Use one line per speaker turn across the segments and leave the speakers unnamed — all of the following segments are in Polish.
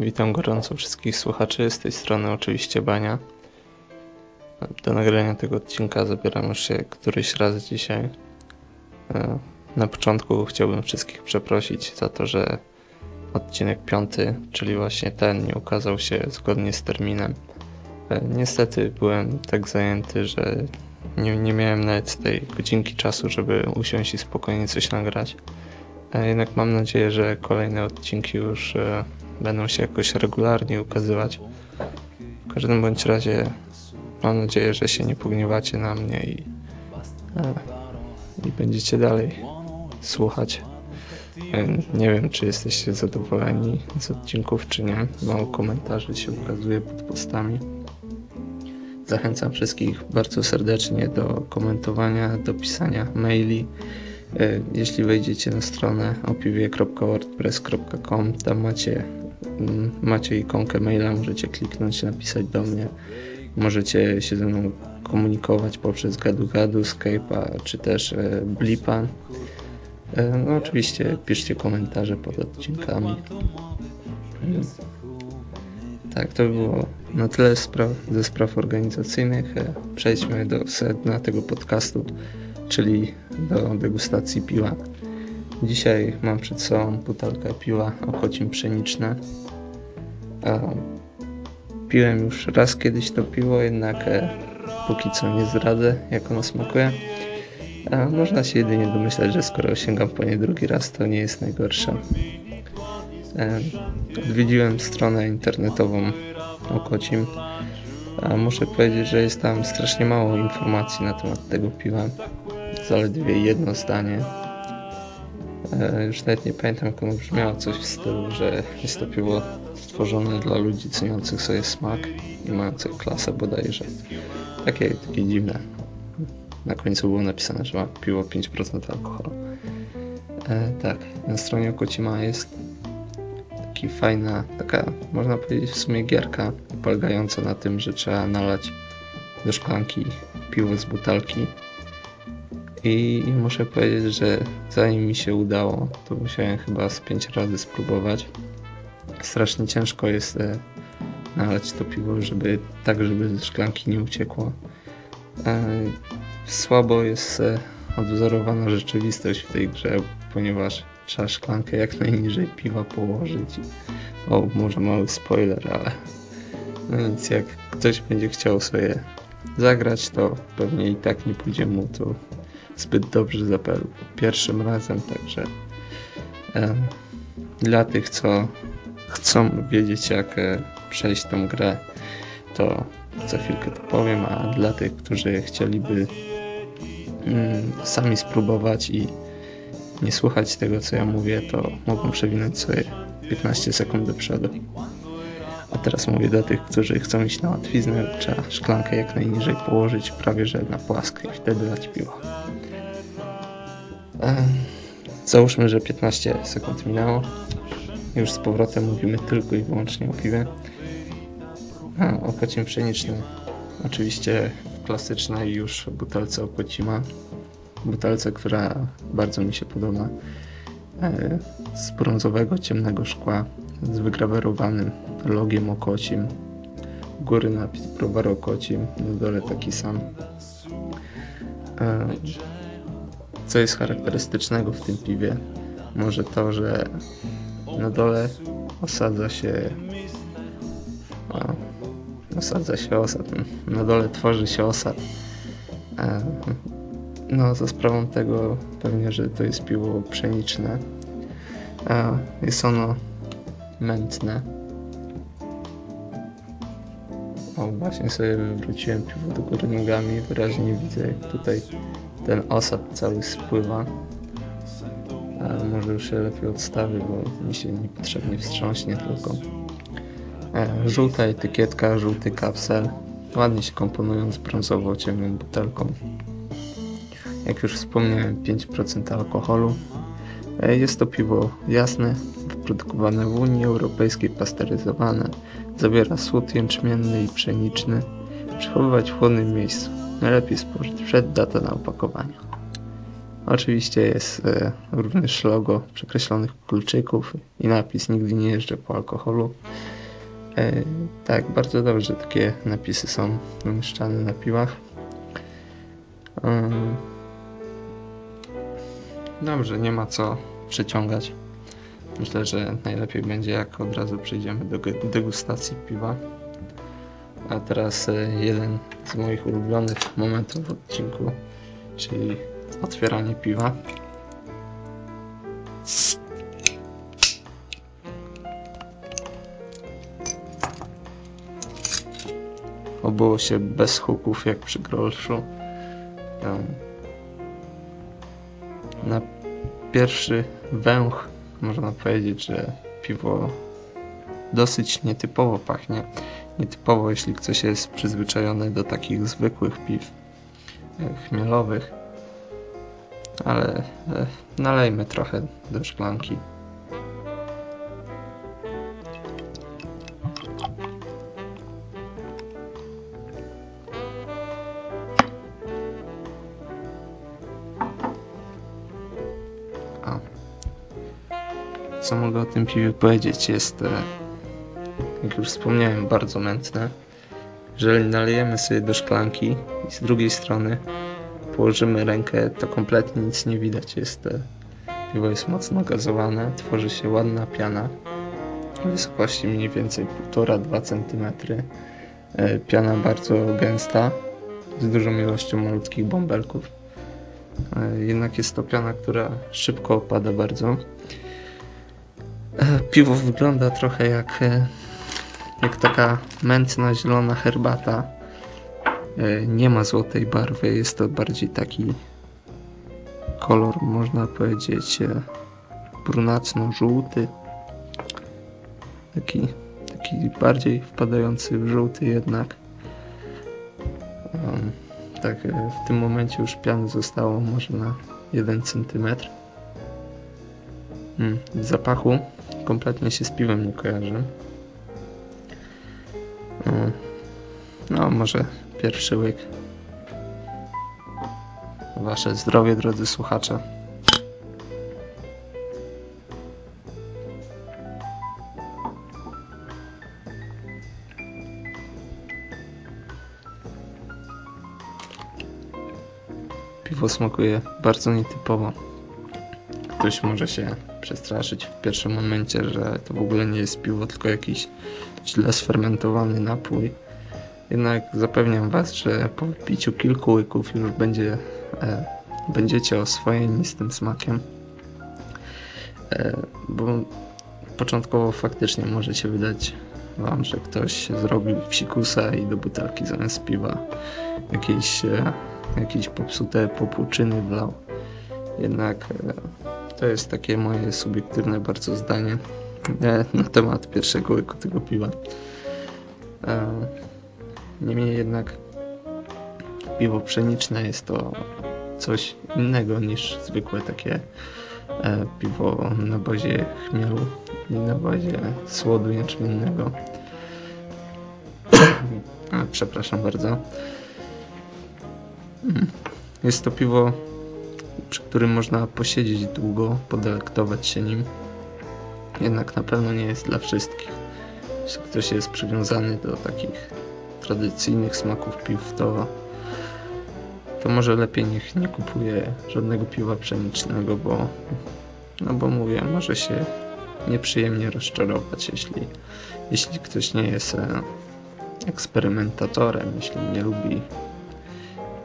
Witam gorąco wszystkich słuchaczy, z tej strony oczywiście Bania. Do nagrania tego odcinka zabieram już się któryś raz dzisiaj. E, na początku chciałbym wszystkich przeprosić za to, że odcinek piąty, czyli właśnie ten, nie ukazał się zgodnie z terminem. E, niestety byłem tak zajęty, że nie, nie miałem nawet tej godzinki czasu, żeby usiąść i spokojnie coś nagrać. E, jednak mam nadzieję, że kolejne odcinki już będą się jakoś regularnie ukazywać. W każdym bądź razie mam nadzieję, że się nie pogniewacie na mnie i, e, i będziecie dalej słuchać. E, nie wiem, czy jesteście zadowoleni z odcinków, czy nie. Mało komentarzy się ukazuje pod postami. Zachęcam wszystkich bardzo serdecznie do komentowania, do pisania maili. E, jeśli wejdziecie na stronę opiwie.wordpress.com, tam macie Mm, macie ikonkę maila, możecie kliknąć, napisać do mnie. Możecie się ze mną komunikować poprzez gadu-gadu, Skype'a czy też e, Blipa. E, no oczywiście piszcie komentarze pod odcinkami. Tak, to było na tyle spraw, ze spraw organizacyjnych. Przejdźmy do sedna tego podcastu, czyli do degustacji piwa. Dzisiaj mam przed sobą butelkę piwa okocim pszeniczne. Piłem już raz kiedyś to piwo, jednak e, póki co nie zdradzę jak ono smakuje. A można się jedynie domyślać, że skoro sięgam po nie drugi raz, to nie jest najgorsze. E, odwiedziłem stronę internetową Okocim. Muszę powiedzieć, że jest tam strasznie mało informacji na temat tego piwa. Zaledwie jedno zdanie E, już nawet nie pamiętam jak ono brzmiało, coś w stylu, że jest to piwo stworzone dla ludzi ceniących sobie smak i mających klasę bodajże. Takie, takie dziwne. Na końcu było napisane, że ma piwo 5% alkoholu. E, tak, na stronie Kocima jest taki fajna, taka można powiedzieć w sumie gierka polegająca na tym, że trzeba nalać do szklanki piwo z butelki i muszę powiedzieć, że zanim mi się udało, to musiałem chyba z pięć razy spróbować. Strasznie ciężko jest e, nalać to piwo, żeby tak, żeby ze szklanki nie uciekło. E, słabo jest e, odwzorowana rzeczywistość w tej grze, ponieważ trzeba szklankę jak najniżej piwa położyć. O, może mały spoiler, ale no nic, jak ktoś będzie chciał sobie zagrać, to pewnie i tak nie pójdzie mu to zbyt dobrze za pierwszym razem, także e, dla tych, co chcą wiedzieć, jak e, przejść tą grę, to za chwilkę to powiem, a dla tych, którzy chcieliby mm, sami spróbować i nie słuchać tego, co ja mówię, to mogą przewinąć sobie 15 sekund do przodu. A teraz mówię do tych, którzy chcą iść na łatwiznę, trzeba szklankę jak najniżej położyć, prawie że na płasko i wtedy dać piwo. Załóżmy, że 15 sekund minęło. Już z powrotem mówimy tylko i wyłącznie o piwie. A, okocim pszenicznym. Oczywiście klasycznej już butelce okocima. Butelce, która bardzo mi się podoba. E, z brązowego, ciemnego szkła z wygrawerowanym logiem okocim. Góry napis browar okocim, na dole taki sam. Co jest charakterystycznego w tym piwie? Może to, że na dole osadza się o, osadza się osad. Na dole tworzy się osad. E, no, za sprawą tego pewnie, że to jest piwo pszeniczne. E, jest ono mętne. O, właśnie sobie wywróciłem piwo do góry nogami. Wyraźnie widzę, jak tutaj ten osad cały spływa. Ale może już się lepiej odstawię, bo mi się niepotrzebnie wstrząśnie tylko. E, żółta etykietka, żółty kapsel. Ładnie się komponują z brązowo-ciemną butelką. Jak już wspomniałem, 5% alkoholu. E, jest to piwo jasne, wyprodukowane w Unii Europejskiej, pasteryzowane. Zawiera słód jęczmienny i pszeniczny. Przechowywać w chłodnym miejscu. Najlepiej spożyć przed datą na opakowania. Oczywiście jest e, również logo przekreślonych kluczyków i napis nigdy nie jeżdżę po alkoholu. E, tak, bardzo dobrze takie napisy są umieszczane na piłach. Dobrze, nie ma co przeciągać. Myślę, że najlepiej będzie jak od razu przejdziemy do degustacji piwa. A teraz e, jeden z moich ulubionych momentów w odcinku, czyli otwieranie piwa. Obyło się bez huków jak przy grolszu. Na pierwszy węch można powiedzieć, że piwo dosyć nietypowo pachnie. Nietypowo, jeśli ktoś jest przyzwyczajony do takich zwykłych piw e, chmielowych. Ale e, nalejmy trochę do szklanki. co mogę o tym piwie powiedzieć? Jest, e, jak już wspomniałem, bardzo mętne. Jeżeli nalejemy sobie do szklanki i z drugiej strony położymy rękę, to kompletnie nic nie widać. Jest, e, piwo jest mocno gazowane, tworzy się ładna piana w wysokości mniej więcej 1,5-2 cm. E, piana bardzo gęsta, z dużą ilością malutkich bąbelków. Jednak jest to piana, która szybko opada bardzo. E, piwo wygląda trochę jak, e, jak taka mętna zielona herbata. E, nie ma złotej barwy, jest to bardziej taki kolor, można powiedzieć, brunacno-żółty. Taki, taki bardziej wpadający w żółty jednak. tak, w tym momencie już piany zostało może na 1 cm. Hmm, zapachu kompletnie się z piwem nie kojarzy. Może pierwszy łyk. Wasze zdrowie, drodzy słuchacze. Piwo smakuje bardzo nietypowo. Ktoś może się przestraszyć w pierwszym momencie, że to w ogóle nie jest piwo, tylko jakiś źle sfermentowany napój. Jednak zapewniam Was, że po piciu kilku łyków już będzie, e, będziecie oswojeni z tym smakiem. E, bo początkowo faktycznie może się wydać Wam, że ktoś zrobił psikusa i do butelki zamiast piwa jakieś, e, jakieś popsute popłuczyny wlał. Jednak e, to jest takie moje subiektywne bardzo zdanie e, na temat pierwszego łyku tego piwa. Niemniej jednak piwo pszeniczne jest to coś innego niż zwykłe takie e, piwo na bazie chmielu i na bazie słodu jęczmiennego. Przepraszam bardzo. Mm. Jest to piwo przy którym można posiedzieć długo, podelektować się nim. Jednak na pewno nie jest dla wszystkich. Jeśli ktoś jest przywiązany do takich tradycyjnych smaków piw, to, to może lepiej niech nie kupuje żadnego piwa pszenicznego, bo, no bo mówię, może się nieprzyjemnie rozczarować, jeśli, jeśli ktoś nie jest e, eksperymentatorem, jeśli nie lubi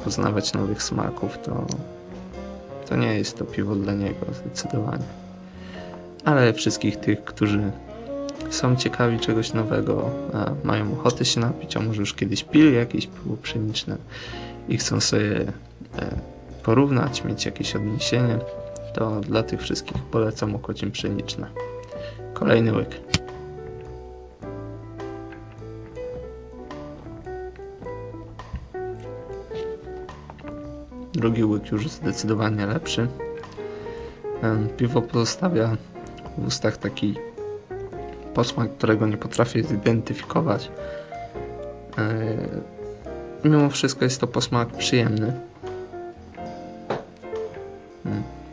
poznawać nowych smaków, to, to nie jest to piwo dla niego, zdecydowanie. Ale wszystkich tych, którzy są ciekawi czegoś nowego, mają ochotę się napić, a może już kiedyś pili jakieś piwo pszeniczne i chcą sobie e, porównać, mieć jakieś odniesienie, to dla tych wszystkich polecam okocim pszeniczne. Kolejny łyk. Drugi łyk już zdecydowanie lepszy. Piwo pozostawia w ustach taki posmak, którego nie potrafię zidentyfikować. Mimo wszystko jest to posmak przyjemny.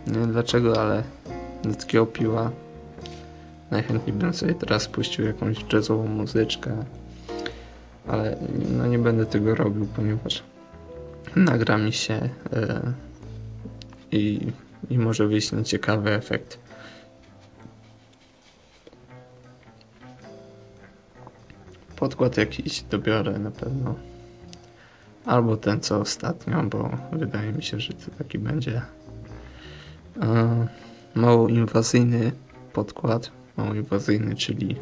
wiem dlaczego, ale do takiego piwa najchętniej bym sobie teraz puścił jakąś jazzową muzyczkę, ale no nie będę tego robił, ponieważ nagra mi się yy, i, i może wyjść na ciekawy efekt. Podkład jakiś dobiorę na pewno. Albo ten co ostatnio, bo wydaje mi się, że to taki będzie e, mało inwazyjny podkład. Mało inwazyjny, czyli,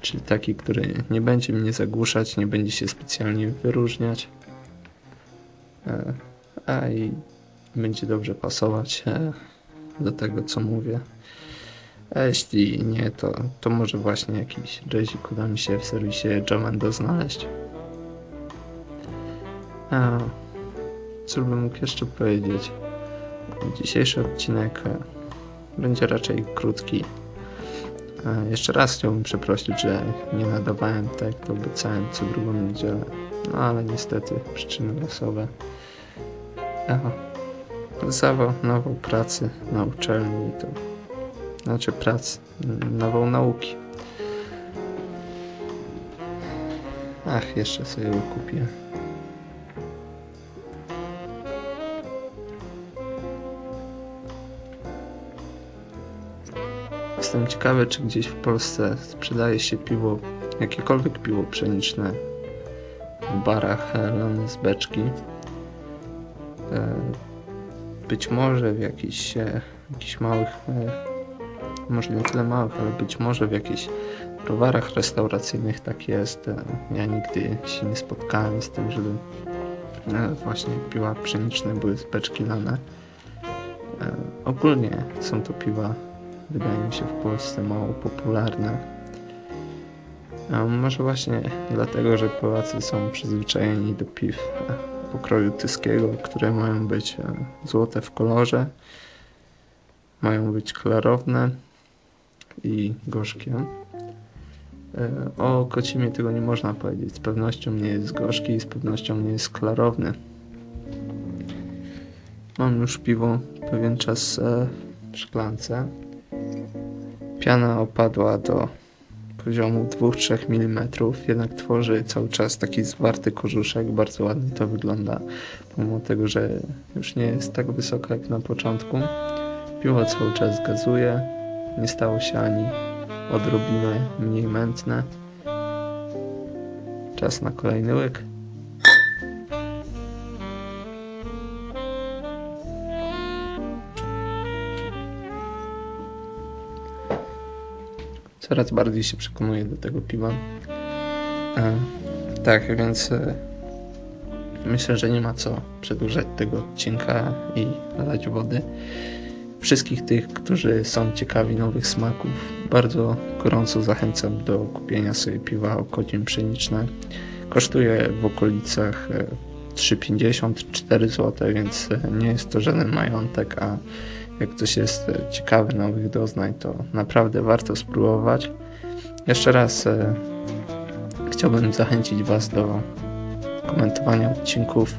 czyli taki, który nie będzie mnie zagłuszać, nie będzie się specjalnie wyróżniać. E, a i będzie dobrze pasować e, do tego, co mówię. A jeśli nie, to, to może właśnie jakiś jazzik uda mi się w serwisie Jamendo znaleźć. A, co bym mógł jeszcze powiedzieć? Dzisiejszy odcinek e, będzie raczej krótki. A, jeszcze raz chciałbym przeprosić, że nie nadawałem tak jak obiecałem co drugą niedzielę. No ale niestety przyczyny losowe. Aha. Zawał nował pracy na uczelni to znaczy pracy, nową nauki. Ach, jeszcze sobie kupię. Jestem ciekawy, czy gdzieś w Polsce sprzedaje się piwo, jakiekolwiek piwo pszeniczne w barach lane z beczki. E, być może w jakichś, e, jakichś małych e, może nie tyle małych, ale być może w jakichś browarach restauracyjnych tak jest. E, ja nigdy się nie spotkałem z tym, żeby e, właśnie piwa pszeniczne były z beczki lane. E, ogólnie są to piwa, wydaje mi się, w Polsce mało popularne. Może właśnie dlatego, że Polacy są przyzwyczajeni do piw pokroju tyskiego, które mają być złote w kolorze, mają być klarowne, i gorzkie. E, o kocimie tego nie można powiedzieć. Z pewnością nie jest gorzki i z pewnością nie jest klarowny. Mam już piwo pewien czas e, w szklance. Piana opadła do poziomu 2-3 mm, jednak tworzy cały czas taki zwarty korzuszek. Bardzo ładnie to wygląda, pomimo tego, że już nie jest tak wysoko jak na początku. Piwo cały czas gazuje, nie stało się ani odrobinę mniej mętne. Czas na kolejny łyk. Coraz bardziej się przekonuję do tego piwa. E, tak, więc e, myślę, że nie ma co przedłużać tego odcinka i dodać wody. Wszystkich tych, którzy są ciekawi nowych smaków, bardzo gorąco zachęcam do kupienia sobie piwa Okocim Pszeniczne. Kosztuje w okolicach 3,50-4 e, zł, więc e, nie jest to żaden majątek, a jak ktoś jest e, ciekawy nowych doznań, to naprawdę warto spróbować. Jeszcze raz chciałbym zachęcić Was do komentowania odcinków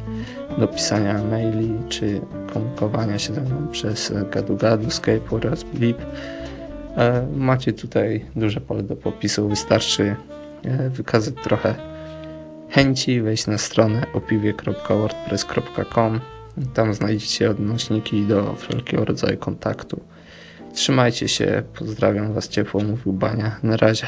do pisania maili czy komunikowania się ze mną przez gadu-gadu, Skype oraz Blip. E, macie tutaj duże pole do popisu, wystarczy e, wykazać trochę chęci, wejść na stronę opiwie.wordpress.com tam znajdziecie odnośniki do wszelkiego rodzaju kontaktu. Trzymajcie się, pozdrawiam Was ciepło, mówił Bania. Na razie.